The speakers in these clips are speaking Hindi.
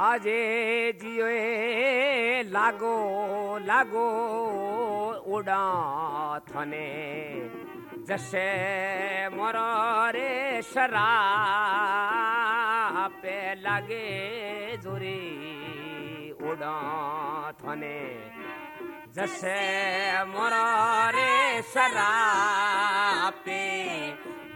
આજે જીઓ લાગો લાગો ઉડા થને જશે મોર રે શરા પે લાગે જોરી ઉડા થને જશે મોર રે શરા પે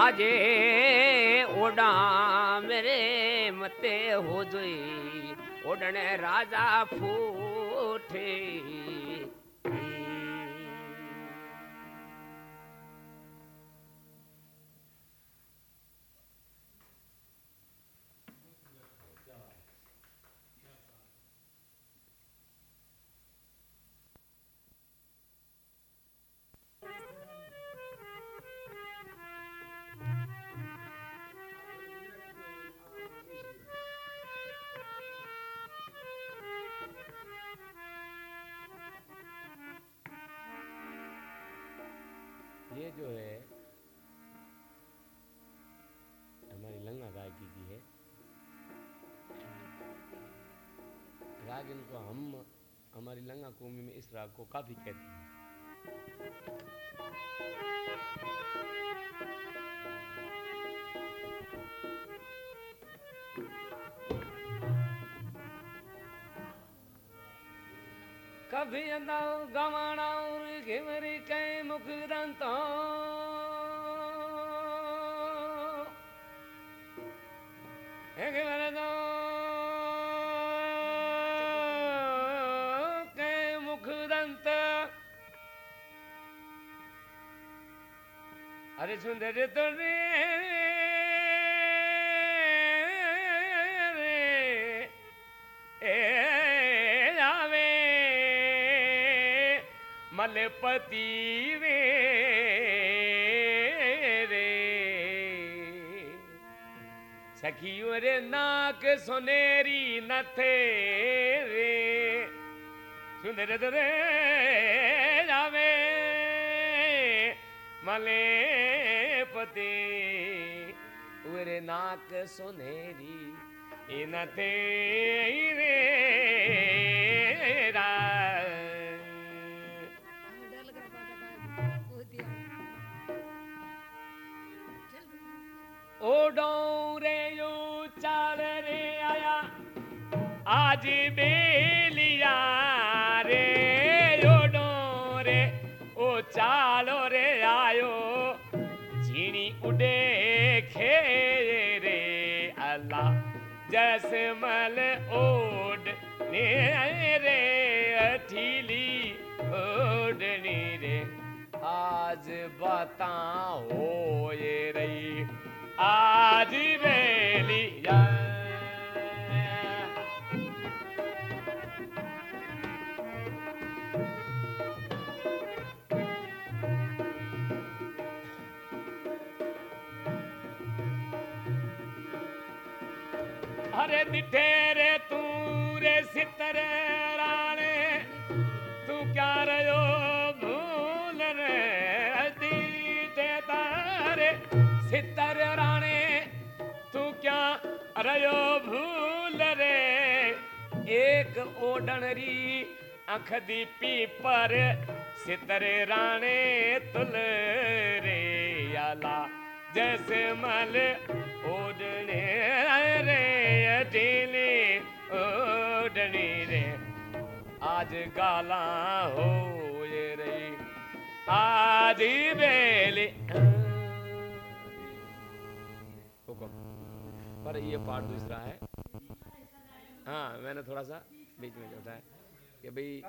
આજે ઓડા મેરે મતે હો જોઈ ઓડણે રાજા ફૂટે राग इनको हम हमारी लंगा कौमी में इस राग को काफ़ी कहते हैं। कभी अंदाओ गवाणाओ घिमरी कई मुख दंतो सुंदर तो रे, ए आवे मलपति वे रे। सखियों रे नाक सोनेरी नथे रे सुंदर जावे मले पति, उरे नाक सोनेरी इन ते रे। रा ओडो रे रे आया, आज बेलिया जैसे मल ओड ने रे, अठीली ओडनी रे। आज बताओ ये रही, आज बेलिया अरे ओडणरी अख दी पीपर सितरे राणे तुल रे आला। जैसे मल ओडने रे अठीली ओडनी रे। आज गाला हो रे, आज बेली। पर ये पार्ट दूसरा है। हाँ मैंने थोड़ा सा बीच में जो है कि भाई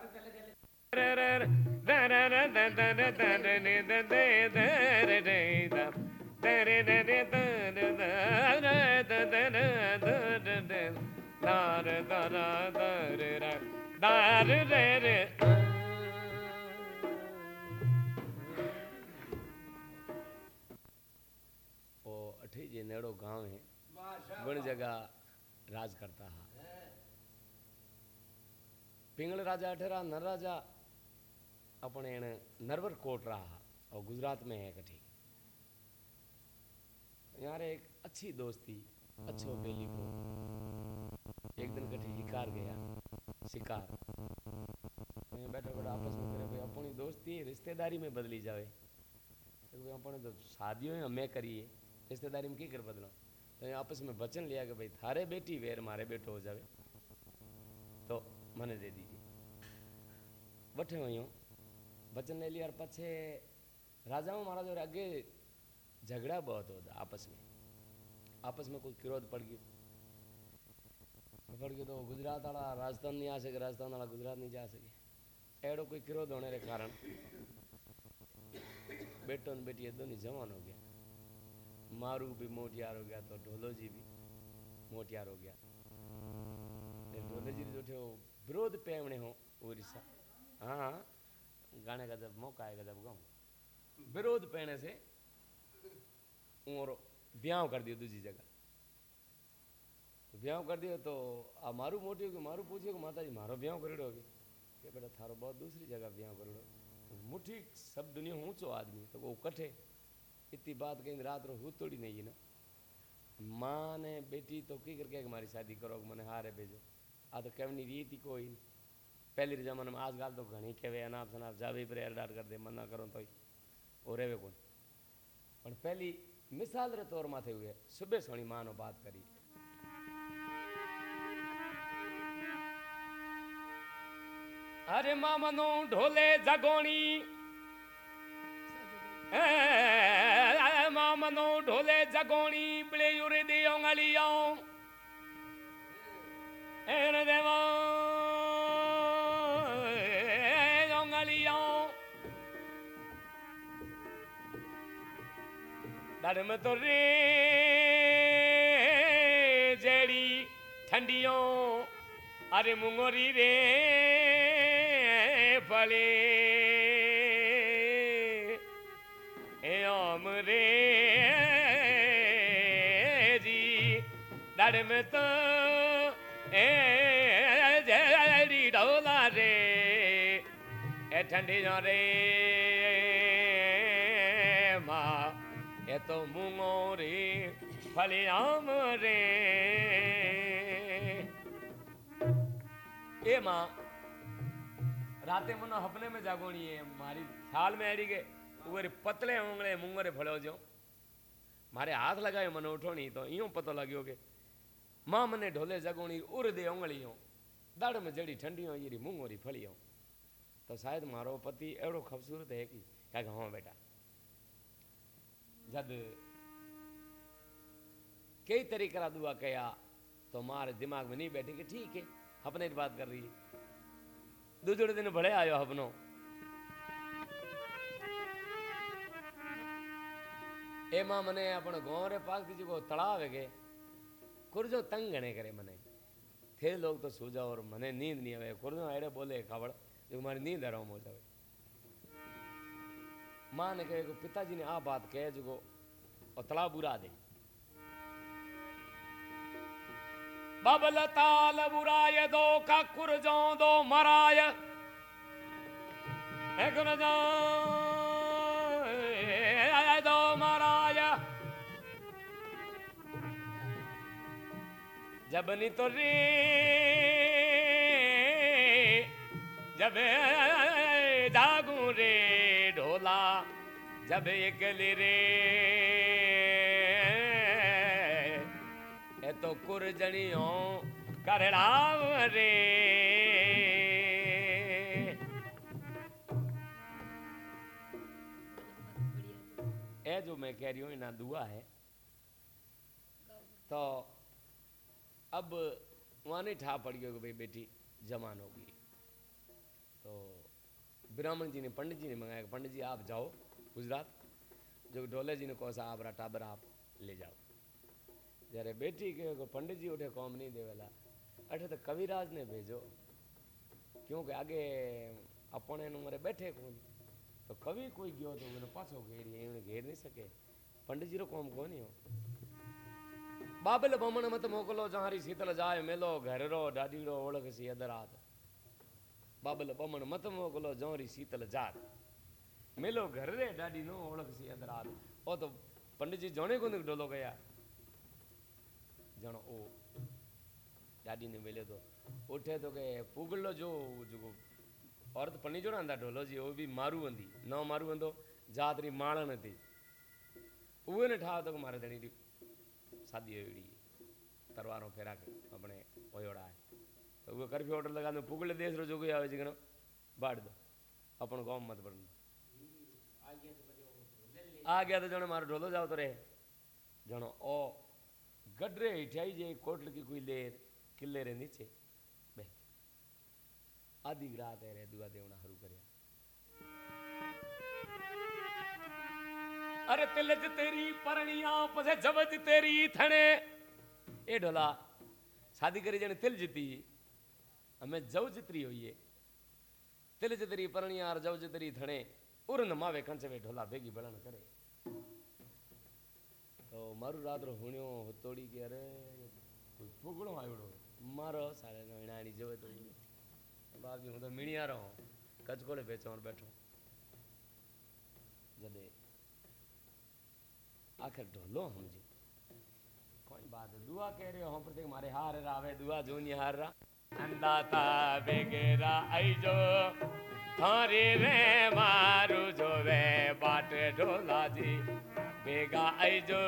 ओ अठे जे नेड़ो गाँव है। गुण जगह राज करता है। पिंगल राजा, अठेरा नर राजा, अपने नरवर कोट रहा, और गुजरात में है कठी। यार एक अच्छी दोस्ती, अच्छो बेली को। एक दिन कठी शिकार गया, शिकार। बैठा बैठा आपस में करे, भाई अपनी दोस्ती रिश्तेदारी में बदली जावे। तो अपने तो शादियों में हमें करिए, रिश्तेदारी में की कर बदलो। तो आपस में वचन लिया कि भाई, थारे बेटी, वेर मारे बेटो हो जावे। तो मैंने दे दी। हूँ। वचन ले लिया और पछे राजाओं महाराज और आगे झगड़ा बहुत होता आपस में। आपस में कोई क्रोध पड़ गयो। पड़ गयो तो गुजरात वाला राजस्थान नहीं आ सके, राजस्थान वाला गुजरात नहीं जा सके। एड़ो कोई क्रोध होने के कारण बेटो ने बेटी दोनों जवान हो गया। मारू भी मोटियार हो गया तो ढोलो जी भी मोटियार हो गया। ढोले जी जो थे विरोध पेवणे हो उड़ीसा हाँ। गाने का जब मौका आएगा जब गाऊ विरोध पहने से और ब्याह कर दियो दूसरी जगह। तो ब्याह कर दियो तो आ मारू मोटी होगी मारू पूछियो कि माता जी मारो ब्याह करो होगी के बेटा थारो बहुत दूसरी जगह ब्याह कर लो तो मुठी सब दुनिया ऊंचो आदमी तो वो कठे। इतनी बात कहीं रात रो हूँ थोड़ी नहीं ना। माँ ने बेटी तो की करके हमारी शादी करो मैंने हारे भेजो। आ तो कहनी रीत ही कोई नहीं। પહેલી જમાનામાં આજકાલ તો ઘણી કહેવાય અનાપ શનાપ જાવી પર એરડાર કરી દે મના કરો તો ઓ રેવે કોણ પણ પહેલી મિસાલ રે તોરમાં થયું છે શુભે સોણી માનો વાત કરી અરે મામનો ઢોલે જગોણી મામનો ઢોલે જગોણી બળે યુરે દેયો ગળિયો એને દેવા धर्म तो रे, जेड़ी ठंडियों अरे मुंगोरी रे फले। ओम रे जी, धर्म तो ए जेड़ी ढोला रे ठंडियों रे। ફલિયામ રે એ માં રાતે મને હપને મેં જાગોણી એ મારી ખ્યાલ મેં હેરી ગઈ ઉગરે પતલે ઉંગળે મુંગરે ફળ્યો જો મારે હાથ લગાવ્યો મને ઉઠોણી તો ઈયો પતો લાગ્યો કે માં મને ઢોલે જાગોણી ઉર દે ઉંગળીઓ દાડ મેં જડી ઠંડીઓ ઈરી મુંગોરી ફળીઓ તો શાયદ મારો પતિ એવડો ખબસૂરત હે કે કાંઈક હા બેટા જદ कई तरीके का दुआ कया तो हमारे दिमाग में नहीं बैठे कि ठीक है अपने की बात कर रही है। दूसरे दिन बड़े आयो अपनो ए माँ मने अपन गाँव रे पास की जो तलाव है कुरजो तंग गणे करे मने। थे लोग तो सो जाओ और मने नींद नहीं आवे। कुरजो एड़े बोले खबड़ जो हमारी नींद आराम हो जावे। माँ ने कहे कि पिताजी ने आ बात कहे जो और तला बुरा दे। बबल ताल बुराय दो का कुरजो दो मराय। कुरजो दो मराय। जब नी तो रे, जब जागू रे ढोला, जब एकली रे कुरजणियों करड़ाव रे। ए जो मैं कह रही हूँ, इना दुआ है। तो अब वहाँ नहीं ठा पड़ गया भाई बेटी, जवान होगी तो ब्राह्मण जी ने, पंडित जी ने मंगाया पंडित जी, आप जाओ गुजरात। जो ढोले जी ने कहो सा आप टाबर आप ले जाओ। જ્યારે બેઠી ગયો કે પંડિતજી ઉઠે કોમ નહીં દેવેલા એટલે તો કવિરાજને ભેજો ક્યું કે આગે આપણે એનું મારે બેઠે કોણ તો કવિ કોઈ ગયો તો મને પાછો ઘેર એને ઘેર નહીં શકે પંડિતજીનો કોમ કોની બાબલ બમણ મત મોકલો જહારી શીતલ જાય મેલો ઘરરો ડાડીડો ઓળખસી અદરાત બાબલ બમણ મત મોકલો જહારી શીતલ જાત મેલો ઘરે ડાડી નો ઓળખસી અદરાત ઓ તો પંડિતજી જોણે કોને ડોલો ગયા तो पंडित जी जणे कोनी डोलो गया जणो ओ डाडी ने मिले तो उठे तो के पुगलो जो जो औरत पन्नी जो ना ढोलो जी वो भी मारू वंदी न मारू वंदो जात री माळन थी उहे ने ठाव तो मारे देनी री शादी हुई तरवारों फेरा के अपने ओयोड़ा है तो वो करफी ऑर्डर लगा दो पुगले देश रो जो कोई आवे जिगनो बाड़ दो अपन गाँव ढोलो गडरे हिठाई जे, कोटल की कोई लेर, किले रे नीचे बे आधी रात है रे, दुआ देवना हरु करया। अरे तिलज तेरी परणिया पसे जबज तेरी थणे। ए ढोला, शादी करी जने तिल जीती हमें जव તો મારું રાત્રો હુણ્યો હતોડી કે અરે કોઈ ફૂગડો આવ્યો મારો સારે વીણાની જવે તો બાપજી હું તો મીણિયારો હું કચકોડે વેચવા બેઠો જડે આખર ઢોલો સમજી કોઈ બાત દુઆ કહે રહ્યો હું પ્રત્યેક મારે હાર રાવે દુઆ જોની હાર રા અંદાતા બેગેરા આઈજો થારી રે મારું જોવે બાટ ઢોલાજી ભેગા આઈજો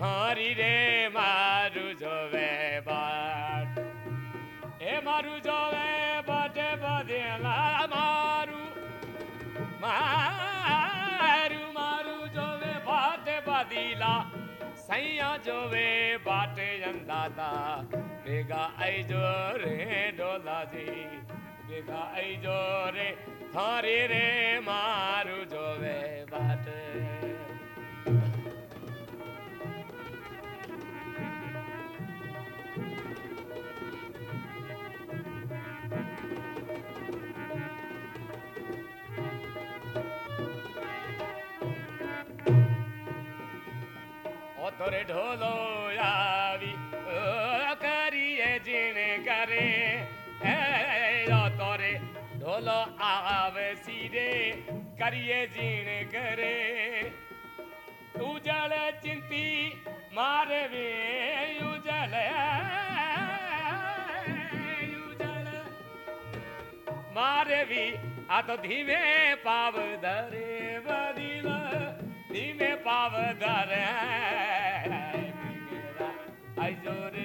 થારી રે મારું જોવે બાટ એ મારું જોવે બાટે બધેલા મારું મારું મારું જોવે બાટે બધીલા સૈયા જોવે બાટે અંદાતા बेगा आइजो रे डोला जी, बेगा आइजो रे, थारे रे मारू जोवे बात। तोरे ढोलो यावी बोलो, आवे सीरे करिए जीण करे उजल चिंती मारे वे उजल उजल मारे भी आ तो धीमे पाव धरे बदीव धीमे पाव धरे। आई जोरे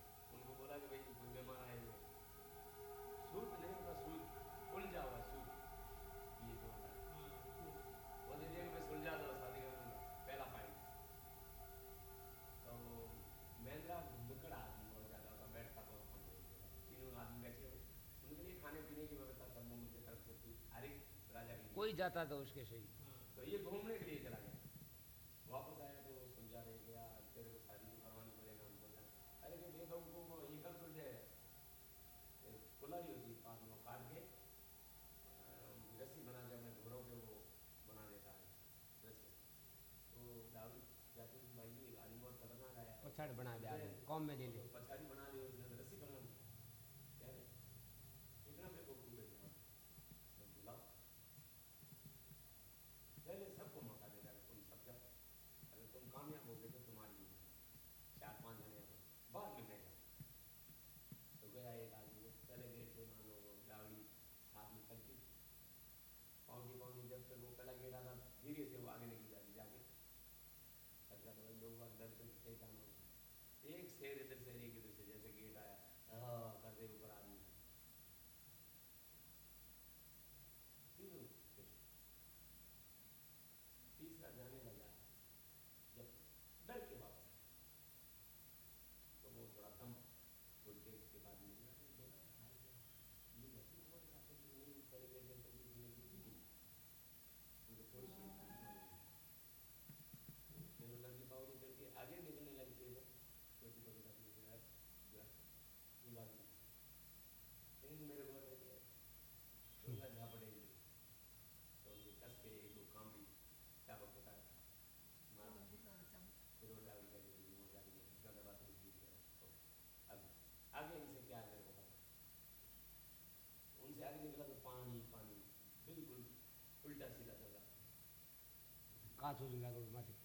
कोई जाता था उसके सही। हाँ, तो ये घूमने के लिए चला गया। वापस आया तो समझा रहे गया फिर शादी करवानी पड़ेगा हमको अरे तो ये तो उनको ये कब सुन जाए खुला ही होती पाँच में काट के रस्सी बना के अपने घोड़ों के वो बना देता है। रस्सी। तो दारू जाते भाई ये गाड़ी बहुत खतरनाक आया। पत्थर बना दिया कॉम में ले लिया más los.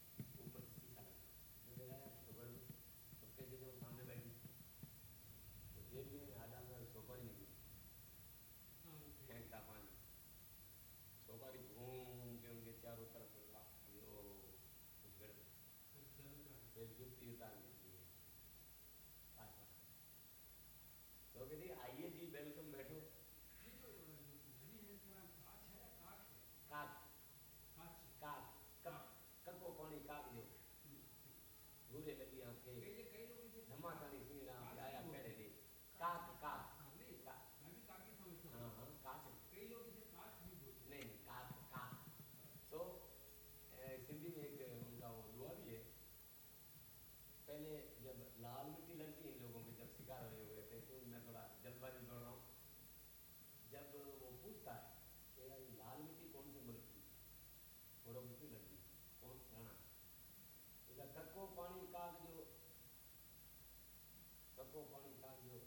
को पाणी तांजो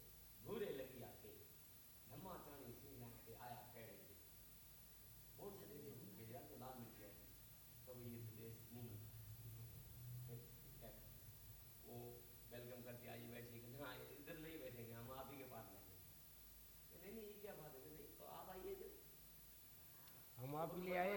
घूरे लगी आके धम्मा ताणी सीना के आया कहने के वोट से दे भेजा तो लाल मिट गया तो ये प्रदेश नहीं वो वेलकम करके आइए बैठिए हाँ इधर नहीं बैठेंगे हम आप ही के पास बैठेंगे नहीं नहीं ये क्या बात है नहीं तो आप आइए हम आपके लिए आए।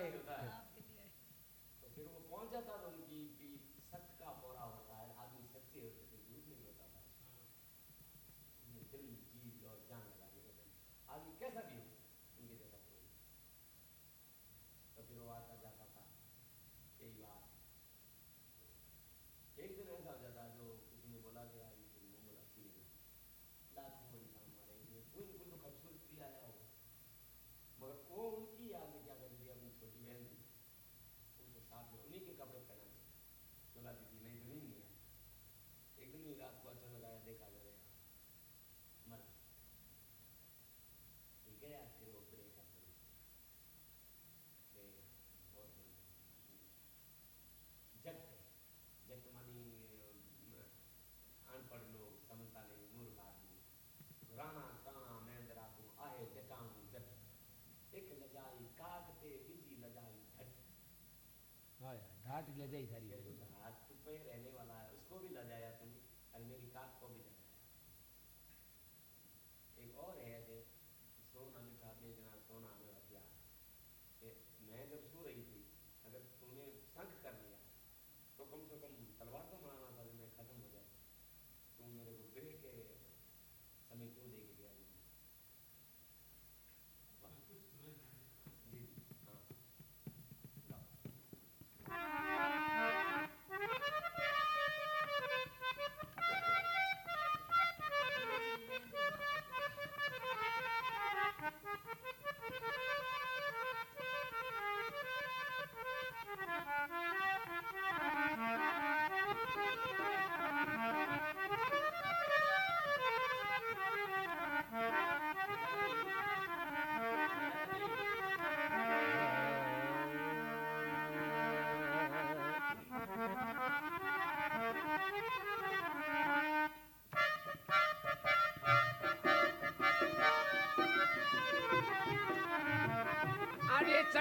આઠ એટલે જઈ સારી આઠ રૂપિયા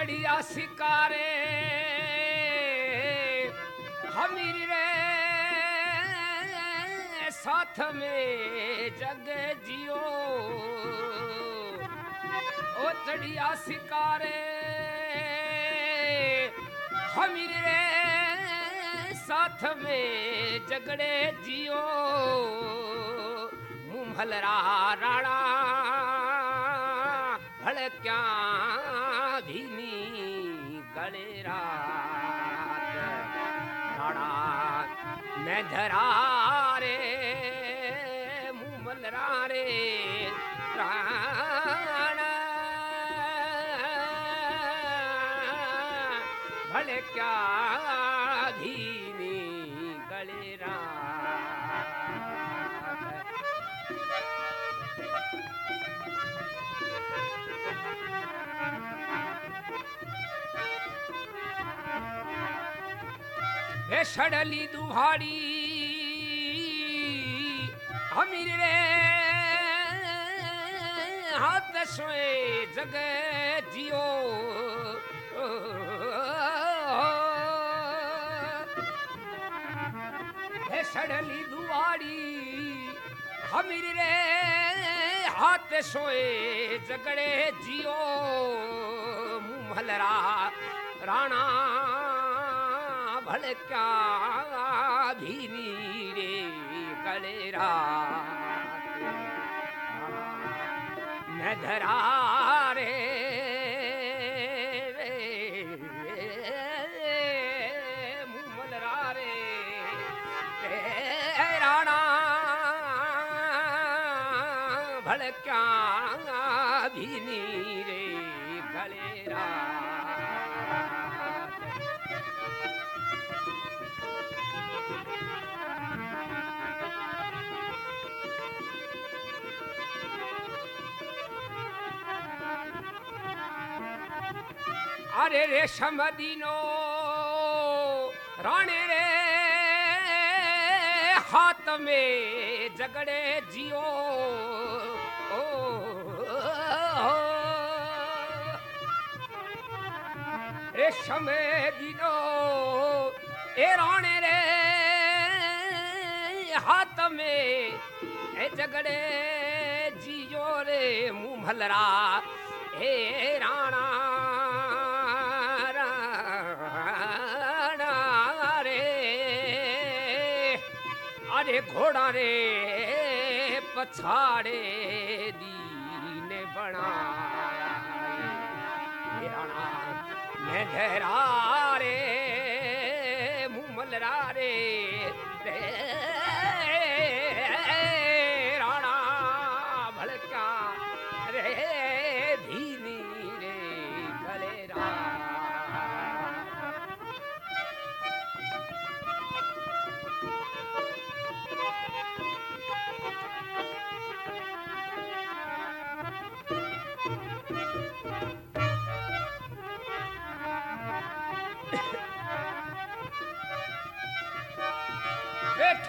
चढ़िया शिकारे हमीर रे साथ में जग जियो। ओ चढ़िया शिकारे हमीर रे साथ में जगड़े जियो। मुंहलरा राणा, भड़क्या मैं धरा रे मुंहलरा रे। राणा सड़ली दुहाड़ी। हमीर रे, हाथ सोए जग जियो। सड़ली दुआड़ी हमीर रे, हाथ सोए जगड़े जियो। मुँह मलरा राणा भड़का भीनी रे गलेरा मैं धरा रे अरे रेशम दीनो राणे रे, हाथ में जगड़े जियो। रेशम दीनो ए राणे रे, हाथ में ए जगड़े जियो रे, मुँह भलरा राणा राणा घोड़ा रे पछाड़े दीन बना मैं रे मुमलरा रे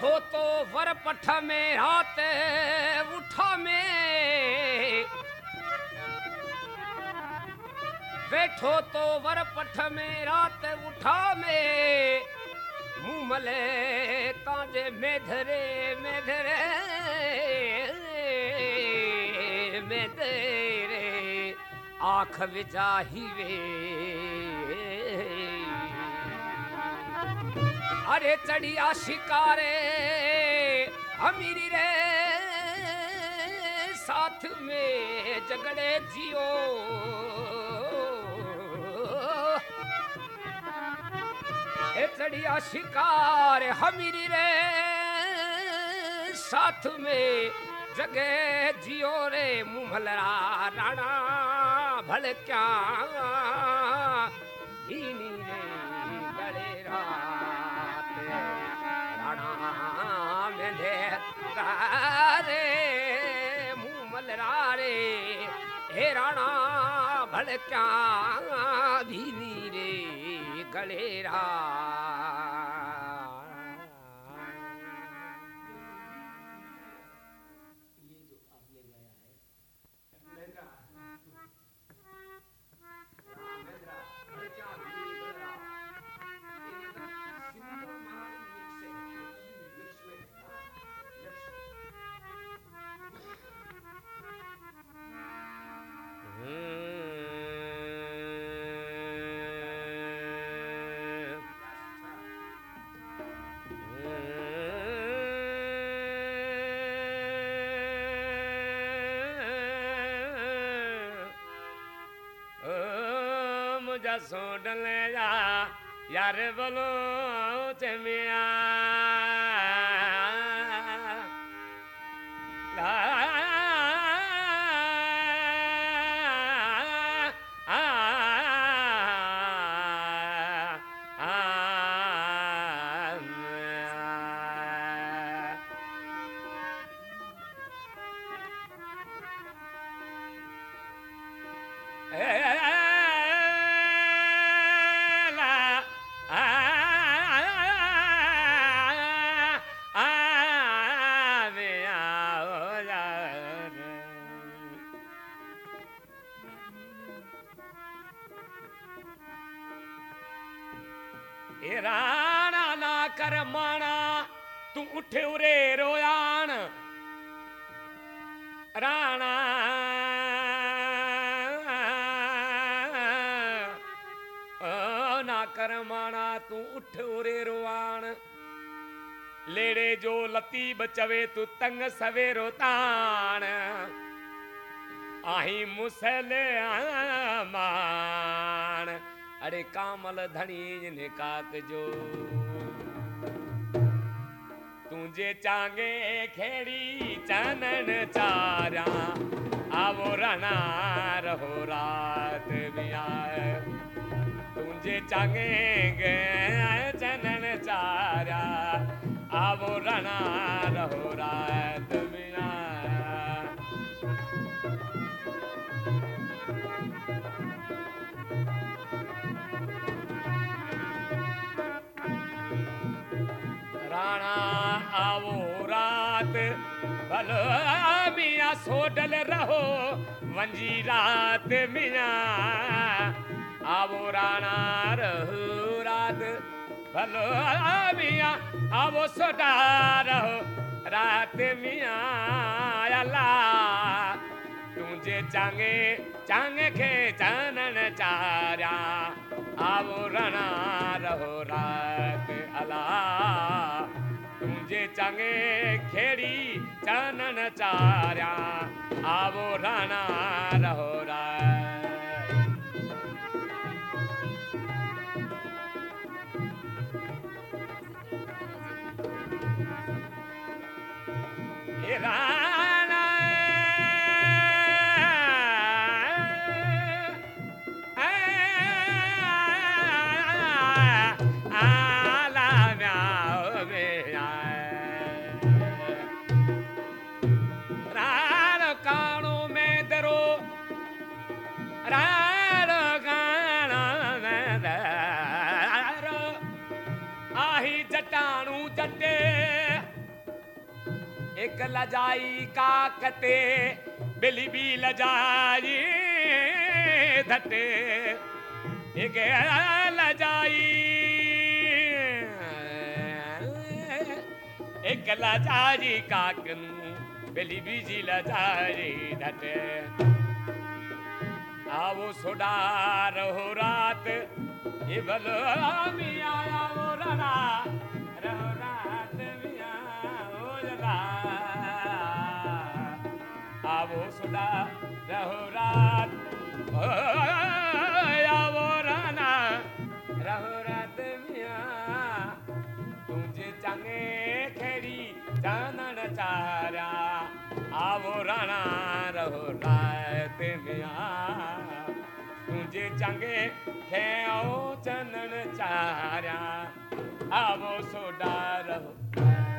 बैठो तो वर पठ में रात उठा में। बैठो तो वर पठ में रात उठा में। मुँह मले ताजे मेधरे मेधरे मेधरे। आँख विजाही वे। अरे चढ़िया शिकारे हमीरी रे, साथ में जगड़े जियो। चढ़िया शिकार हमीरी रे, साथ में जगे जियो रे मुमलरा राणा भड़क्या धीनी रे गले चमिया बचवे तू तंग सवे रोतान आही मुसल मान अरे कामल धनी ने काक जो। तुझे चांगे खेड़ी चानन चारा। आवो रना रहो रात बिया। तुझे चांगे चानन चारा। रणा आवो रात भल मियाँ सोडल रहो वंजी रात मियाँ। आवो राणा रहो रात भल मियाँ आवो सोडा रहो। रात मियाँ तुझे चांगे चांगे खे चानन चारा। आवो रणा रहो रात अला तुझे चांगे, खेड़ी चानन चारा। आवो रणा रहो रात हे लजाई काकते, बिली भी लजाई धटे। एक लजाई एक लजाई काकनू, बिली बीजी लजाई धटे। आवो सोडा रहो रात, ये भलो मिया आवो रणा तुझे चंगे खेओ चनन चारा आवो सोडा रहो